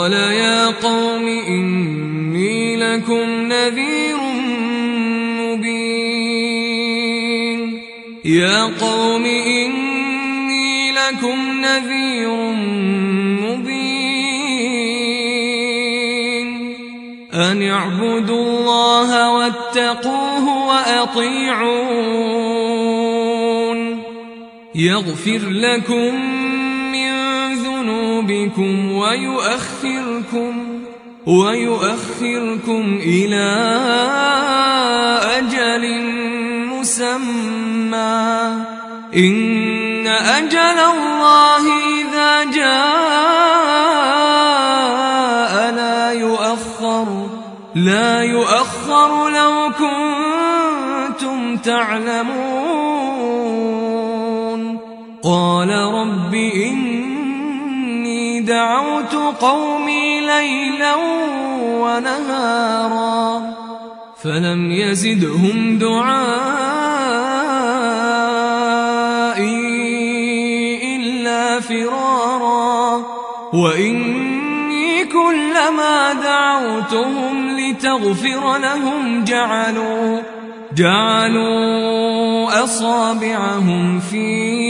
قال يا قوم إني لكم نذير مبين يا قوم إني لكم نذير مبين أن اعبدوا الله واتقوه وأطيعون يغفر لكم ذنوبكم ويؤخركم ويؤخركم إلى أجل مسمى. إن أجل الله إذا جاء لا يؤخر لا يؤخر لو كنتم تعلمون. قال رب دعوت قومي ليلا ونهارا فلم يزدهم دعائي إلا فرارا وإني كلما دعوتهم لتغفر لهم جعلوا جعلوا أصابعهم في آذانهم